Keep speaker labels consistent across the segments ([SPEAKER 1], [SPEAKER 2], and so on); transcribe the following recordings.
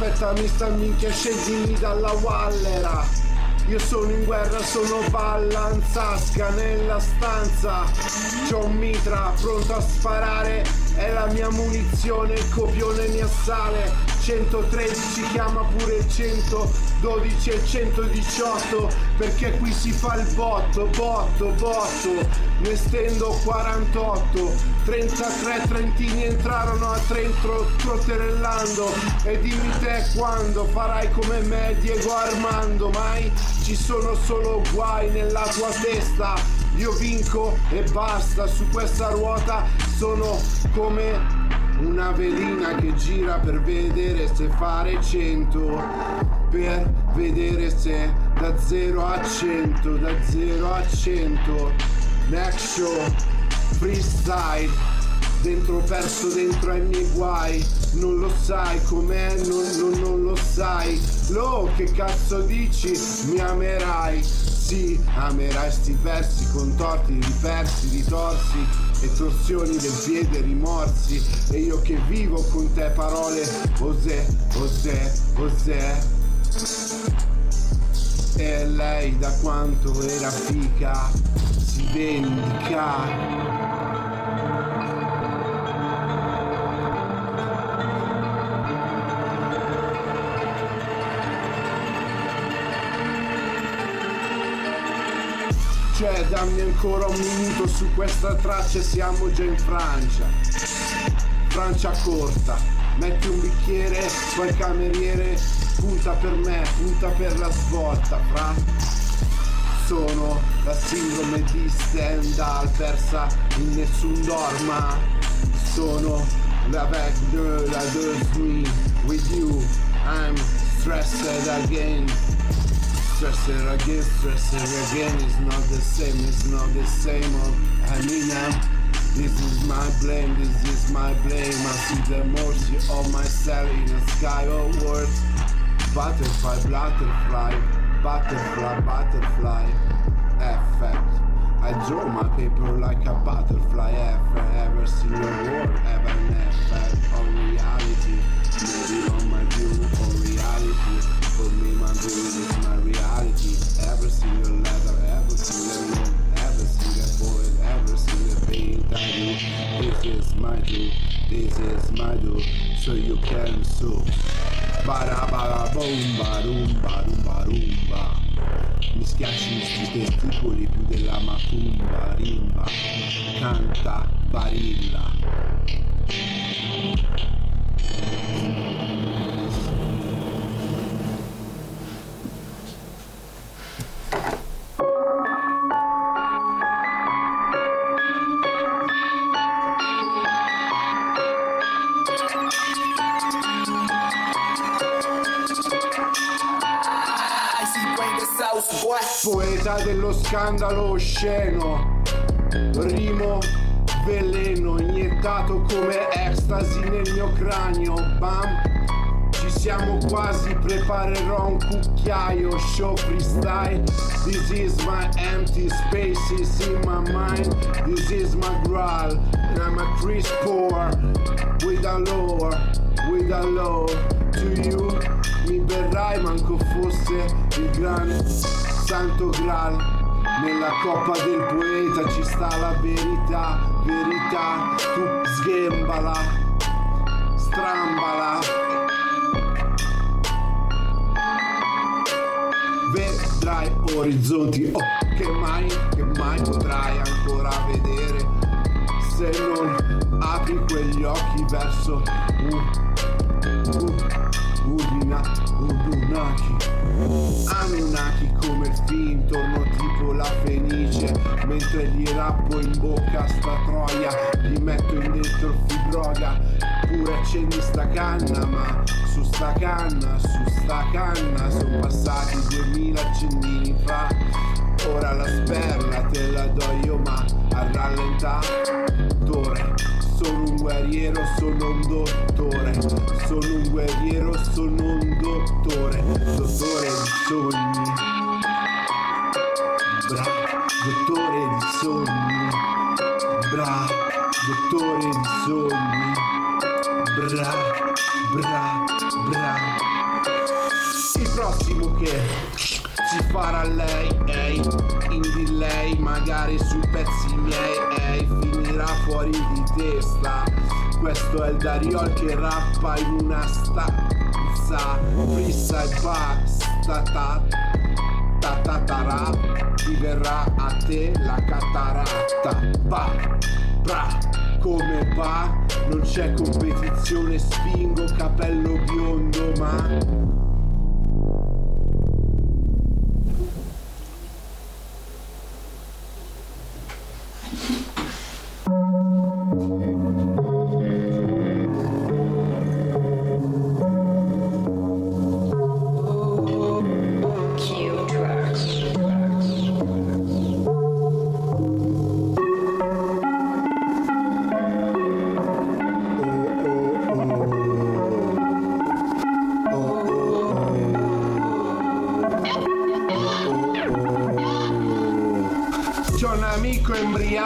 [SPEAKER 1] Aspettami sta minchia scendimi dalla Wallera. Io sono in guerra, sono Vallanzasca nella stanza. C'ho un mitra pronto a sparare È la mia munizione, il copione mi assale 113 chiama pure il 112 e 118 perché qui si fa il botto, botto, botto. Ne stendo 48 33 trentini entrarono a Trento trotterellando. E dimmi te quando farai come me Diego Armando mai? Ci sono solo guai nella tua testa. Io vinco e basta su questa ruota sono come una velina che gira per vedere se fare 100 per vedere se da 0 a 100 da 0 a 100 next show freestyle dentro perso dentro ai miei guai non lo sai com'è non, non, non lo sai. Lo che cazzo dici? Mi amerai sì amerai sti versi contorti ripersi ritorsi e torsioni del piede rimorsi e io che vivo con te parole Osè, Osè, Osè e lei da quanto era fica si vendica Cioè dammi ancora un minuto su questa traccia siamo già in Francia. Francia corta Metti un bicchiere, poi cameriere Punta per me, punta per la svolta Fra. Sono la sindrome di Stendhal Persa in nessun dorma. Sono la girl, la me With you, I'm stressed again Stressing again, stressing. Again It's not the same, it's not the same oh. old Eminem This is my blame, this is my blame. I see the mercy of myself in a sky of words. Butterfly, butterfly, butterfly, butterfly Effect. I draw my paper like a butterfly Ever, ever seen a word, ever an effect on reality? Maybe on my view on reality for me, my booze is my reality. Every single letter, every single note, every single void, every single thing I do. This is my do, this is my do, so you can sue. Bara bara boom, barum, barum, barumba. Mi schiacci sti testicoli più della macumba, rimba, canta, barilla. Scandalo osceno, rimo veleno iniettato come ecstasy nel mio cranio, bam. Ci siamo quasi, preparerò un cucchiaio, show freestyle. This is my empty spaces in my mind. This is my growl, and I'm a Chris Poor with a lower, with a low. To you, mi berrai manco fosse il gran santo graal. Nella coppa del poeta ci sta la verità, verità, tu sghembala, strambala. Vedrai orizzonti oh, che mai, che mai potrai ancora vedere se non apri quegli occhi verso uh, uh, Udina, Udunaki Anunnaki come il film torno tipo la fenice. Mentre gli rappo in bocca sta troia Gli metto in dentro fibroga Pure accendi sta canna ma su sta canna, su sta canna Sono passati duemila accendini fa. Ora la sperla te la do io ma a rallentatore Sono un guerriero, sono un dottore Sono un guerriero, sono un dottore sogni. Bra, dottore di sogni. Bra, dottore di sogni. Bra, bra, bra. Il prossimo che si farà lei, ehi, in delay, magari sui pezzi miei, ehi, finirà fuori di testa. Questo è il Dariol che rappa in una stanza, frissa e basta, ta, ta, ta, ta, ra, ti verrà a te la cataratta, ba, bra, come va? Non c'è competizione, spingo capello biondo, ma...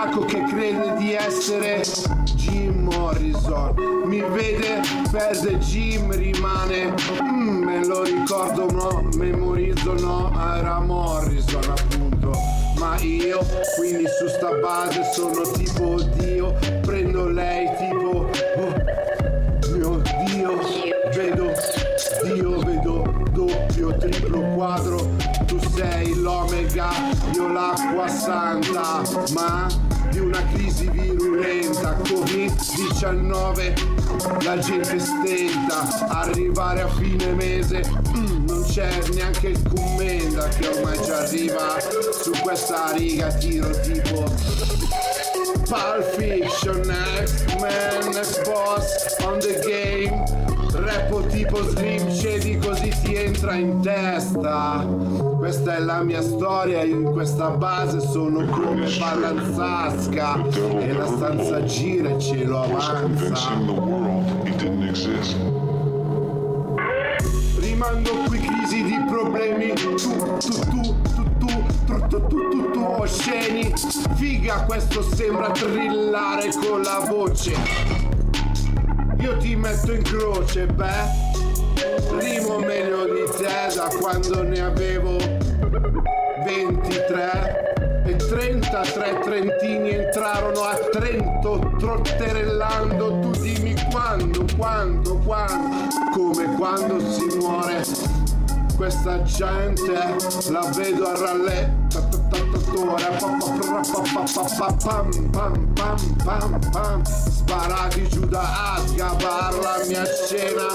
[SPEAKER 1] embriaco che crede di essere Jim Morrison. Mi vede, perde Jim, rimane. Mm, me lo ricordo, no, memorizzo, no, era Morrison appunto. Ma io, quindi su sta base sono tipo Dio. Prendo lei tipo. Oh, mio Dio, vedo Dio, vedo doppio, triplo, quadro, tu sei l'omega, io l'acqua santa, ma una crisi virulenta, Covid-19, la gente stenta, arrivare a fine mese, mm, non c'è neanche il commenda che ormai ci arriva, su questa riga tiro tipo Pulp Fiction, next man, next boss on the game. Rappo tipo Slim Shady così ti entra in testa. Questa è la mia storia, io in questa base sono come Ballanzasca e la stanza gira e avanza.
[SPEAKER 2] it didn't exist.
[SPEAKER 1] Rimando qui crisi di problemi Tu, tu, tu, tu, tu, tu, tu, tu, tu, tu, osceni Figa questo sembra trillare con la voce Io ti metto in croce, beh. Rimo meglio di te da quando ne avevo 23 e 33 trentini entrarono a Trento trotterellando. Tu dimmi quando, quando, quando come quando si muore questa gente la vedo a rallettatore sparati giù da Asgabar la mia scena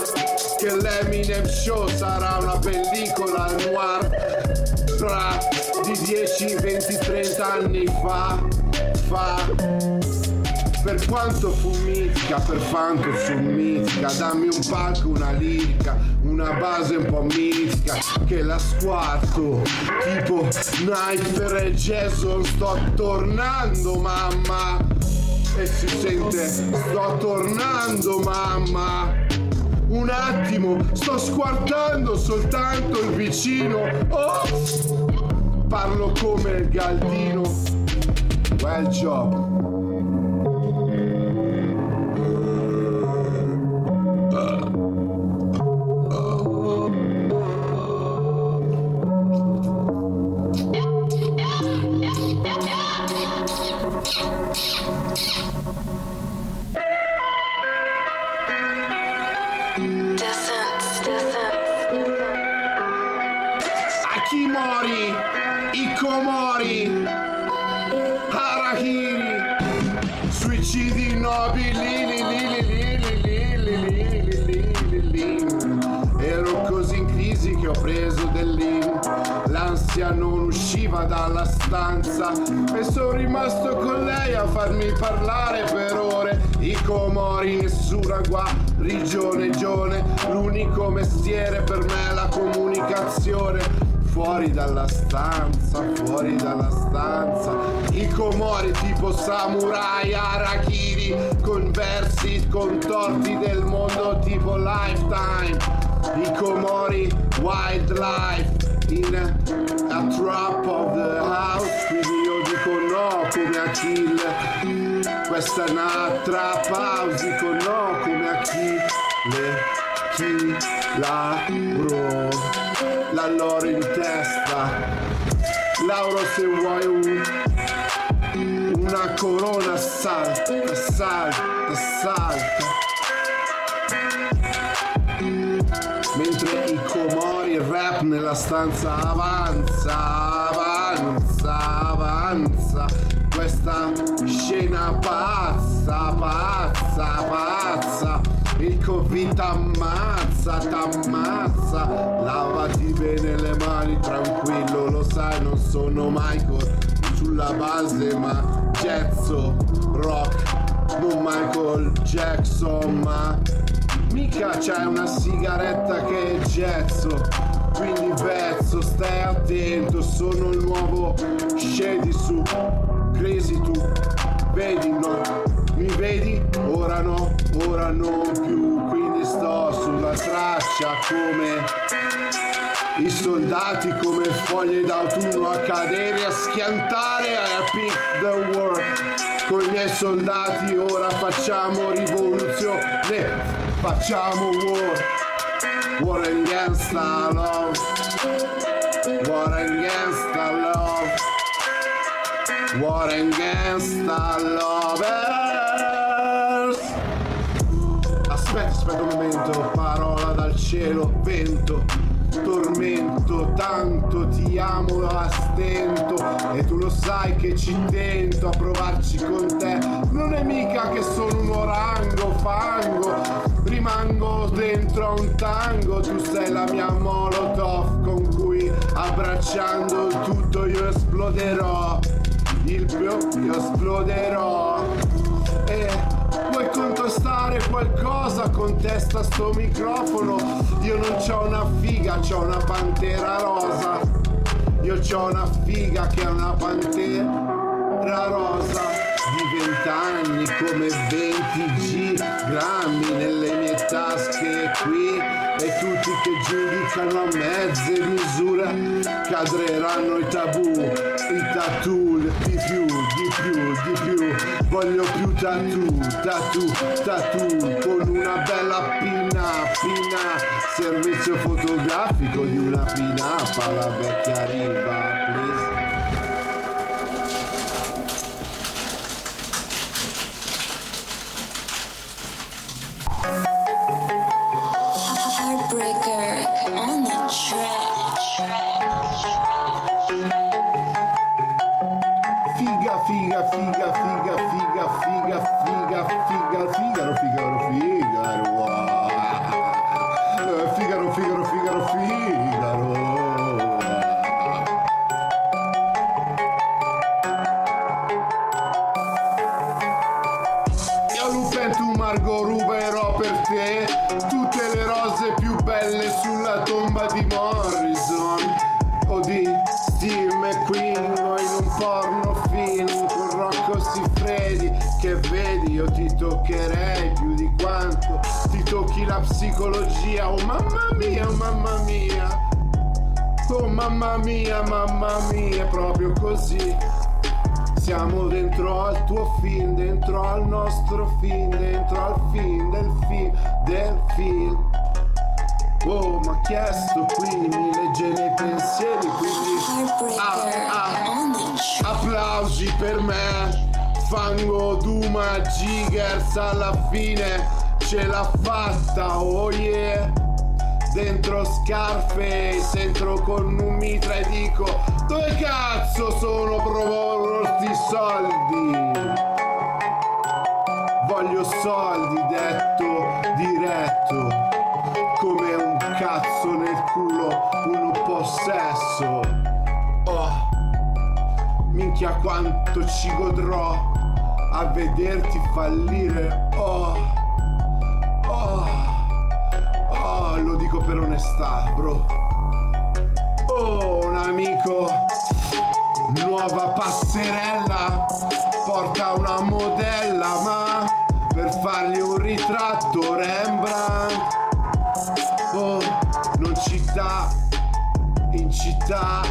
[SPEAKER 1] che l'Eminem Show sarà una pellicola noir tra di 10, 20, 30 anni fa, fa. Per quanto fu mitica, per quanto fu mitica, dammi un palco, una lirica, una base un po' mitica, che la squarto, tipo Sniper e Jason, sto tornando mamma, e si sente, sto tornando mamma. Un attimo, sto squartando soltanto il vicino. Oh! Parlo come il galdino. Well job. Stanza e sono rimasto con lei a farmi parlare per ore. Ikomori, nessuna guarigione, gione, l'unico mestiere per me è la comunicazione. Fuori dalla stanza, fuori dalla stanza I comori tipo samurai Arakiri Con versi contorti del mondo tipo Lifetime I comori wildlife in trap of the house. Quindi io dico no come Achille. Questa è una trap house dico no come Achille. Chi la bro? La loro in testa. Lauro se vuoi un, una corona salta salta salta nella stanza avanza avanza avanza. Questa scena pazza pazza pazza. Il covid t'ammazza. T'ammazza lavati bene le mani tranquillo lo sai non sono Michael sulla base ma gezzo rock non Michael Jackson ma Mica c'è una sigaretta che è gezzo Vezzo, stai attento Sono il nuovo Scedi su Crazy tu Vedi no Mi vedi? Ora no Ora non più Quindi sto sulla traccia come i soldati come foglie d'autunno a cadere, a schiantare, a pick the world. Con i miei soldati ora facciamo rivoluzione, facciamo war. War against the love. War against the love. War against the lovers. Aspetta, aspetta un momento, parola dal cielo, vento, tormento, tanto ti amo a stento e tu lo sai che ci tento a provarci con te. Non è mica che sono un orango, fango, rimango dentro un tango, tu sei la mia molotov con cui abbracciando tutto io esploderò. Il mio io esploderò. E vuoi contestare qualcosa? Contesta sto microfono. Io non c'ho una figa, c'ho una pantera rosa. Io c'ho una figa che è una pantera rosa. Di vent'anni come 20 grammi nelle mie tasche qui. E tutti che giudicano a mezze misure cadreranno i tabù, i tattoo, di più, di più, di più. Voglio più tattoo, tattoo, tattoo con una bella pinna, pinna. Servizio fotografico di una pinappa, la vecchia riva, left, he left, la psicologia oh mamma mia oh mamma mia. Oh mamma mia mamma mia proprio così. Siamo dentro al tuo film, dentro al nostro film, dentro al film del film, del film. Oh, ma chiesto qui, mi legge nei pensieri, quindi ah, ah, applausi per me. Fango Duma Giggers alla fine ce l'ha fatta, oh yeah. Dentro Scarface, entro con un mitra e dico Dove cazzo sono proprio sti soldi? Voglio soldi, detto diretto Come un cazzo nel culo, un possesso Oh, minchia quanto ci godrò A vederti fallire, Oh per onestà, bro. Oh, un amico, nuova passerella, porta una modella, ma per fargli un ritratto Rembrandt. Oh, non ci dà in città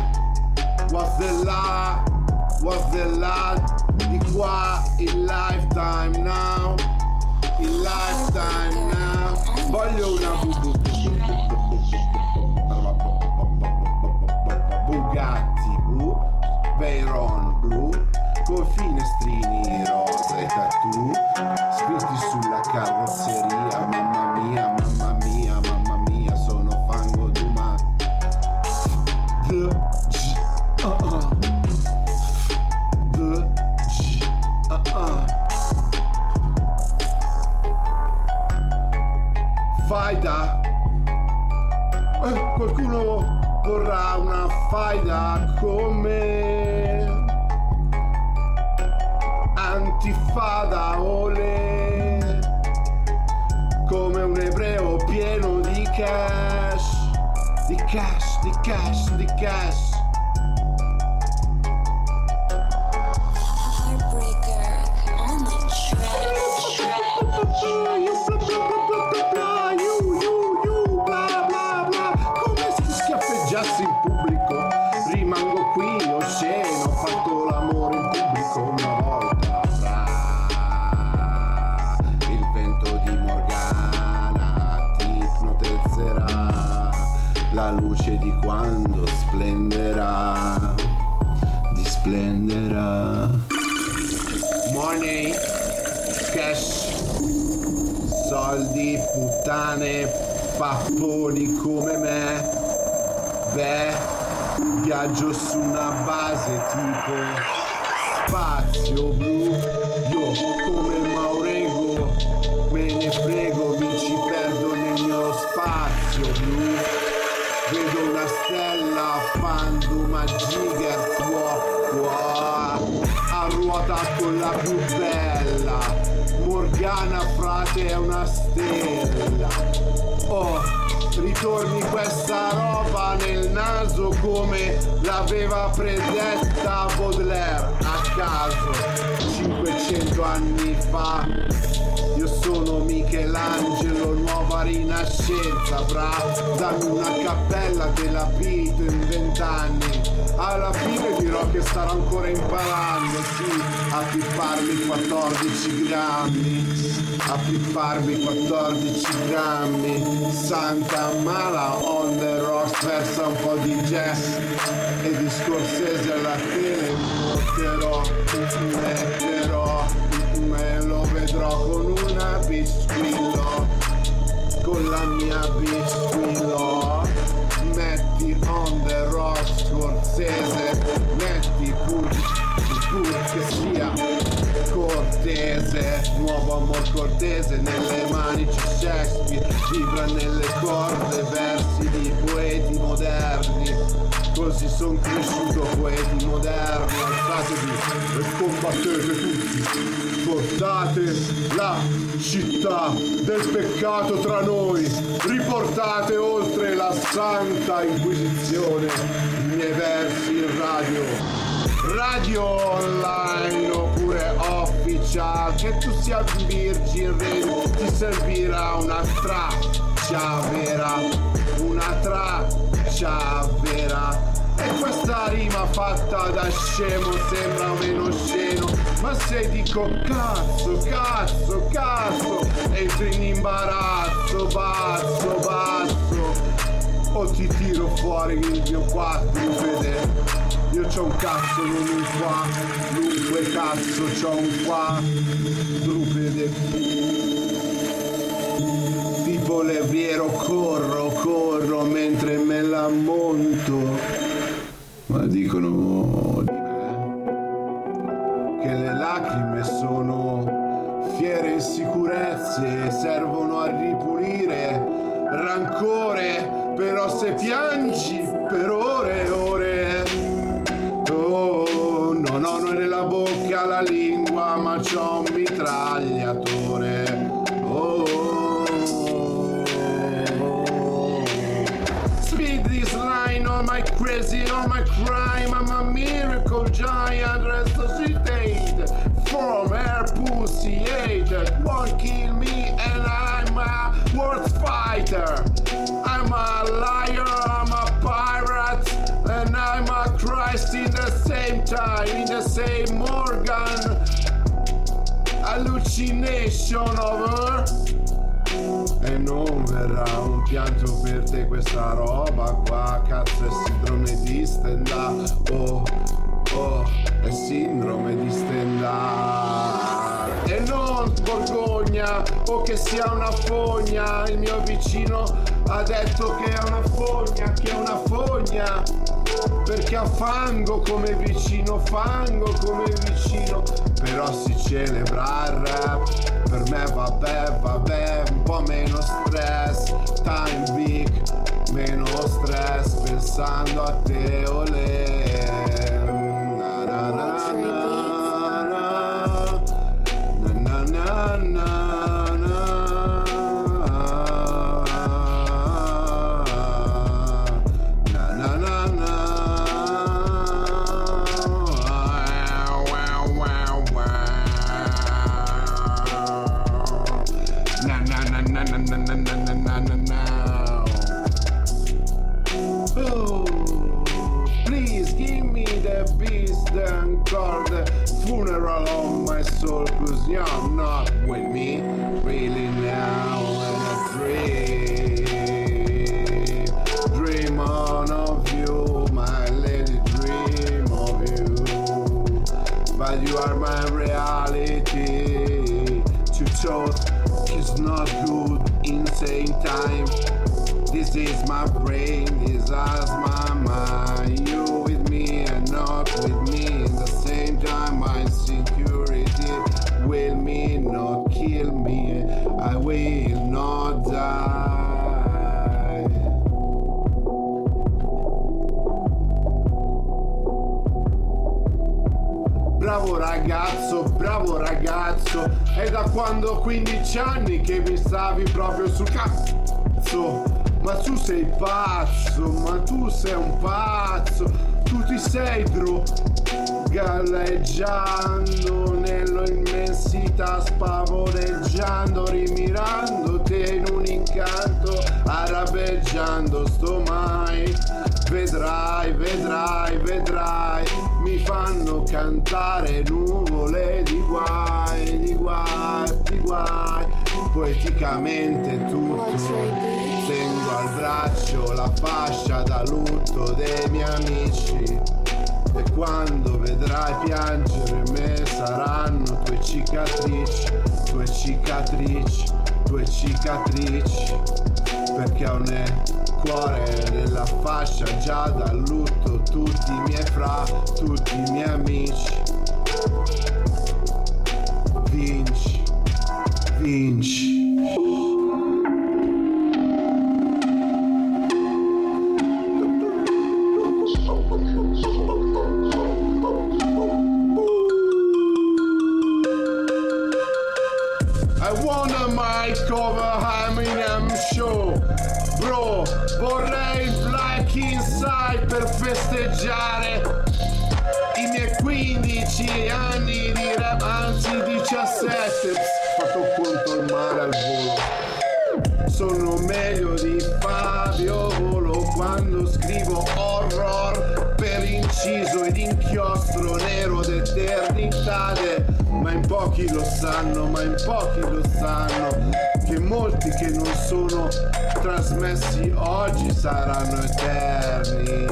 [SPEAKER 1] What's the la? What's the la? Di qua il lifetime now Il lifetime now Voglio una bu- Veyron blu Con finestrini rosa e tattoo Scritti sulla carrozzeria Mamma mia, mamma mia, mamma mia Sono fango d'uma. Faida Eh, Qualcuno vorrà una faida come cash, di cash, di cash puttane, papponi come me. Beh, viaggio su una base tipo spazio blu. Io come Maurego me ne frego, mi ci perdo nel mio spazio blu. Vedo una stella, fanno una giga, wow, wow, a ruota con la più bella. Morgana frate è una stella. Oh, ritorni questa roba nel naso come l'aveva predetta Baudelaire a caso 500 anni fa. Sono Michelangelo, nuova rinascenza, bra, dammi una cappella della Pito in vent'anni. Alla fine dirò che starò ancora imparando, sì, a pipparmi 14 grammi, a pipparmi 14 grammi. Santa Mala on the rocks versa un po' di jazz e di Scorsese alla tele metterò, metterò, me lo vedrò con una bisquillo, con la mia bisquillo. Metti on the rock Scorsese, metti pur, pur che sia cortese, nuovo amor cortese, nelle mani c'è Shakespeare, vibra nelle corde, versi di poeti moderni, così son cresciuto poeti moderni, alzatevi e combattete tutti, portate la città del peccato tra noi, riportate oltre la santa inquisizione i miei versi in radio. Radio online oppure official Che tu sia Virgin Radio Ti servirà una traccia vera Una traccia vera rima fatta da scemo sembra meno sceno Ma se dico cazzo, cazzo, cazzo Entri in imbarazzo, basso, basso. O ti tiro fuori il mio quadrupede io c'ho un cazzo non un qua. Dunque cazzo c'ho un quadrupede tipo levriero corro corro mentre me la monto ma dicono di me che le lacrime sono fiere insicurezze servono a ripulire rancore però se piangi per ore e ore oh non ho nella bocca la lingua ma c'ho un I'm a crime, I'm a miracle giant resuscitated from her pussy age. Won't kill me, and I'm a world fighter. I'm a liar, I'm a pirate, and I'm a Christ in the same time, in the same organ. Hallucination of her. E non verrà un pianto per te questa roba qua Cazzo è sindrome di Stendhal Oh, oh, è sindrome di Stendhal E non Borgogna o che sia una fogna. Il mio vicino ha detto che è una fogna, che è una fogna. Perché ha fango come vicino, fango come vicino, però si celebra il rap, per me vabbè, vabbè, un po' meno stress, time big, meno stress, pensando a te, olè. Soul, cause you're not with me really now. And I dream, dream on of you, my lady, dream of you. But you are my reality. To talk is not good in same time. This is my bravo ragazzo, è da quando ho 15 anni che mi stavi proprio sul cazzo. Ma tu sei pazzo, ma tu sei un pazzo, tu ti sei galleggiando nell'immensità, spavoleggiando, rimirando te in un incanto, arabeggiando sto mai. Vedrai, vedrai, vedrai, mi fanno cantare nuvole di guai, di guai, di guai. Poeticamente tutto, tengo al braccio la fascia da lutto dei miei amici. E quando vedrai piangere me saranno tue cicatrici, tue cicatrici, tue cicatrici. Perché ho nel cuore nella fascia già da lutto tutti i miei fra, tutti i miei amici. Vinci, vinci. Inciso ed inchiostro nero d'eternità ma in pochi lo sanno, ma in pochi lo sanno che molti che non sono trasmessi oggi saranno eterni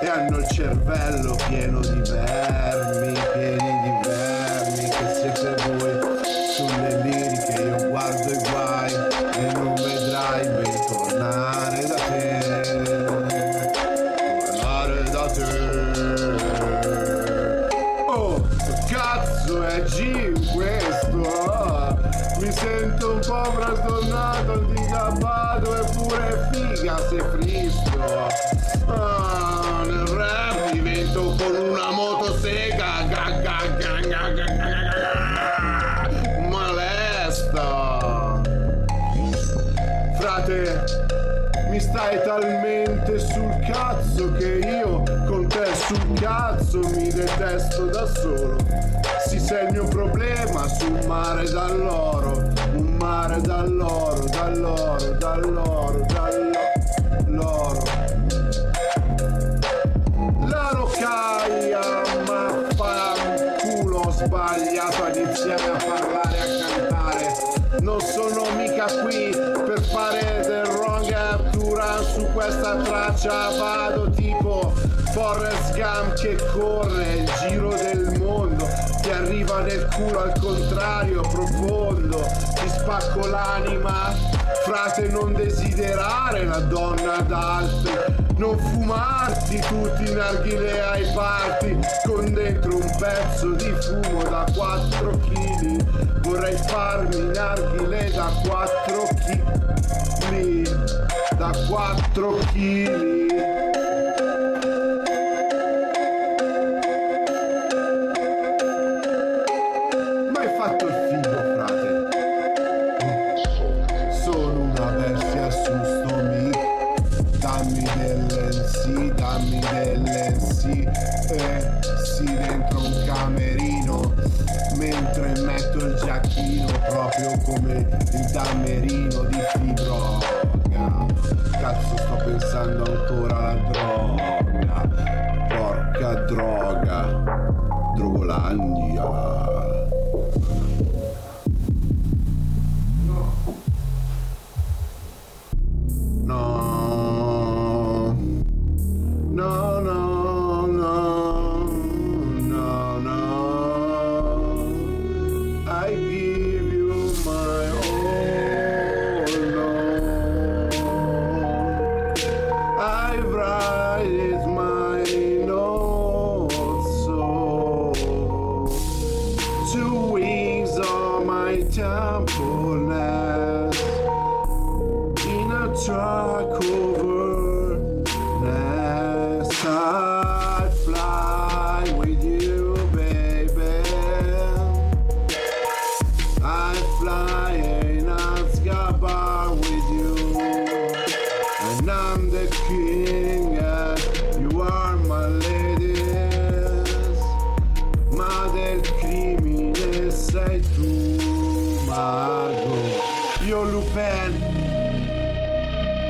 [SPEAKER 1] e hanno il cervello pieno di vermi mare dall'oro, un mare dall'oro, dall'oro, dall'oro, dall'oro. La rocaia, ma fa un culo sbagliato ad insieme a parlare, e a cantare. Non sono mica qui per fare del wrong captura su questa traccia, vado tipo Forrest Gump che corre, nel culo al contrario profondo ti spacco l'anima. Frate non desiderare la donna d'altri non fumarti tutti i narghile ai parti con dentro un pezzo di fumo da 4 kg vorrei farmi narghile da 4 kg da 4 kg damerino di fibroga. Cazzo sto pensando ancora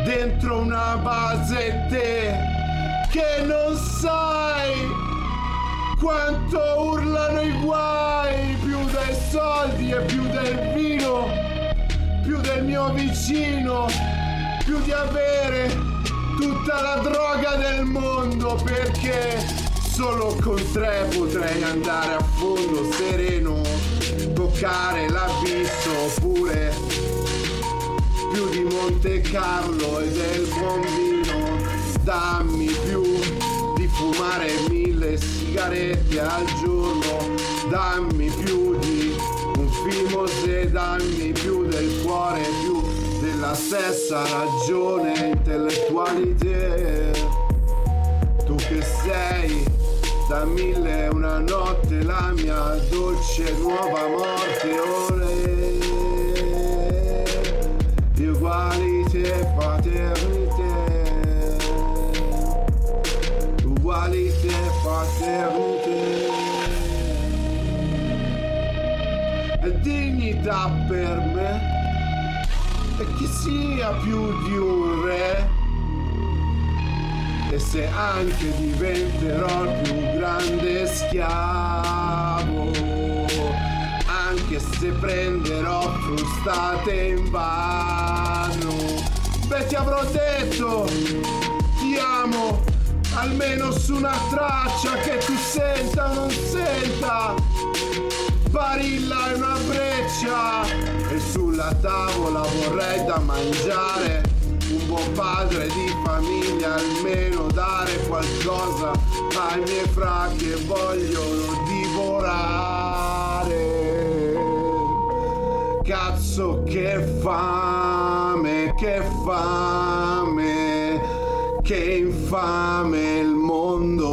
[SPEAKER 1] dentro una base te che non sai quanto urlano i guai. Più dei soldi e più del vino più del mio vicino più di avere tutta la droga del mondo perché solo con te potrei andare a fondo sereno toccare l'abisso oppure più di Monte Carlo e del buon dammi più di fumare mille sigarette al giorno, dammi più di un film se dammi più del cuore, più della stessa ragione intellettualità. Tu che sei da mille una notte la mia dolce nuova morte, ore di ugualità e paternità ugualità e paternità e dignità per me. E chi sia più di un re. E se anche diventerò il più grande schiavo anche se prenderò frustate in vano. Beh ti avrò detto ti amo almeno su una traccia che tu senta o non senta. Barilla e una breccia e sulla tavola vorrei da mangiare. Un buon padre di famiglia almeno dare qualcosa ai miei fra che vogliono divorare cazzo che fame che fame che infame il mondo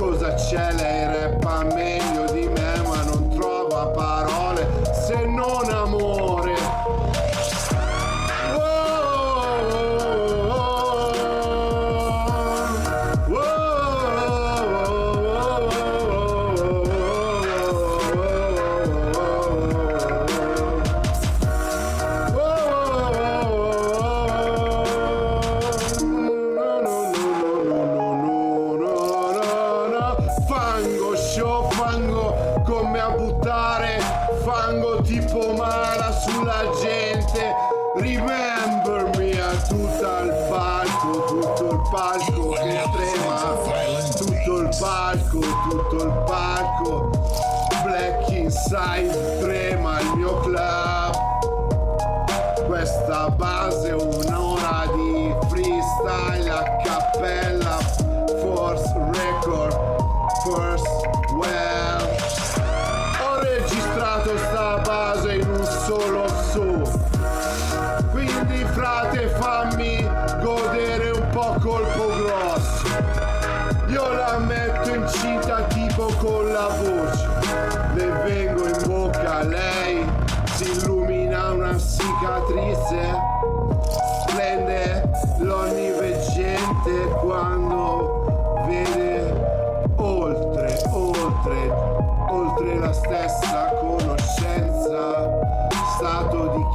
[SPEAKER 1] sai cosa size 3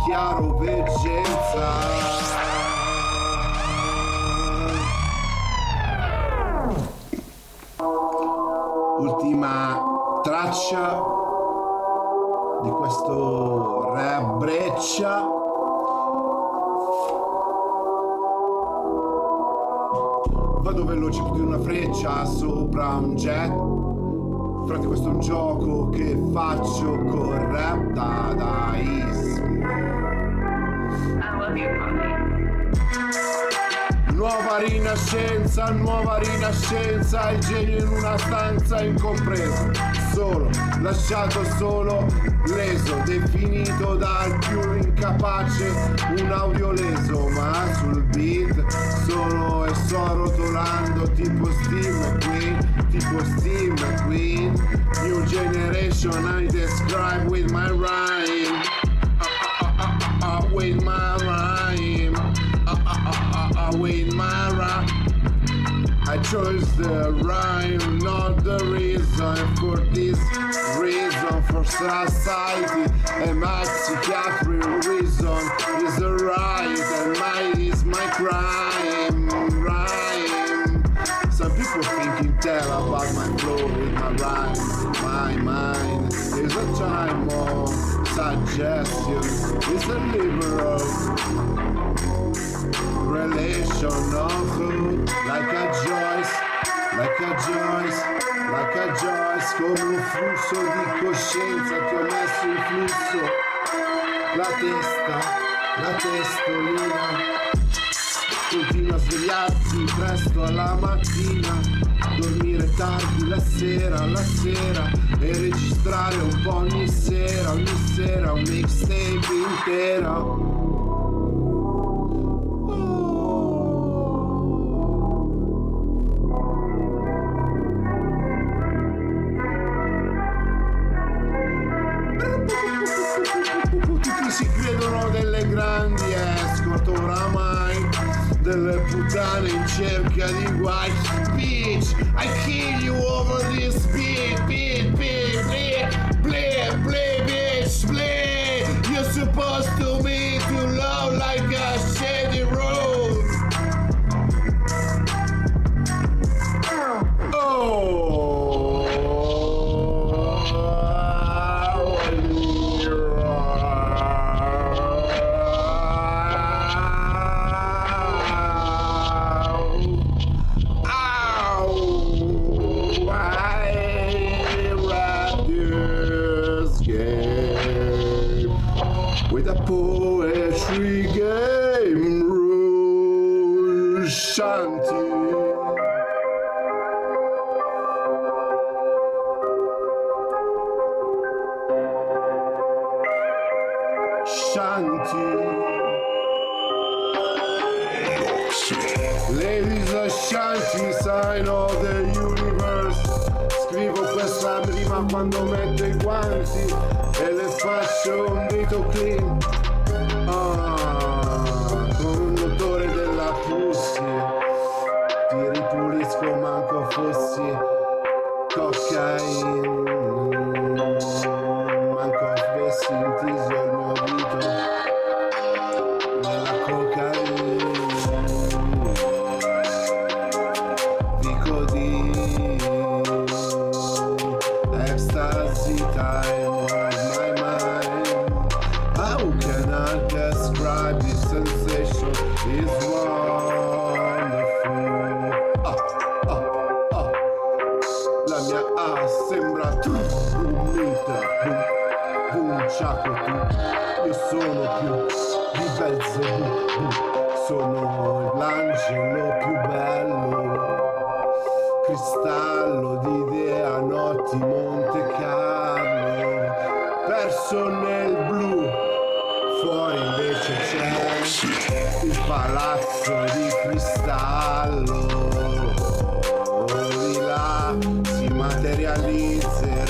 [SPEAKER 1] Chiaro veggenza. ultima traccia di questo rap breccia vado veloce più di una freccia sopra un jet. Frate questo è un gioco che faccio col rap dadaismo
[SPEAKER 3] I love
[SPEAKER 1] Nuova rinascenza, nuova rinascenza, il genio in una stanza incompreso, solo, lasciato solo, leso, definito dal più incapace, un audio leso, ma sul beat sono e sto rotolando tipo Steve McQueen, tipo Steve McQueen, new generation I describe with my rhyme, with my rhyme. Uh, uh, uh, uh, with my rhyme. I chose the rhyme, not the reason. For this reason, for society, my psychiatric reason is the right, and mine is my crime. Rhyme. Some people think you tell about my flow with my rhymes. My mind is a time of suggestion. It's a liberal relation of food like a Joyce, like a Joyce, like a Joyce, come un flusso di coscienza ti ho messo in flusso, la testa, la testolina, continua a svegliarsi presto alla mattina, dormire tardi la sera, la sera e registrare un po' ogni sera, ogni sera un mixtape intera. delle puttane in cerca di guai bitch. I kill you over this senti. Shanti. Ladies and Shanti, sign of the universe. Scrivo questa prima quando metto i guanti e le faccio un dito clean sembra un meta un ciaco io sono più di Belzebù sono l'angelo più bello. Cristallo di idea notti Monte Carlo perso nel blu fuori invece c'è il palazzo di cristallo. Di là materialice.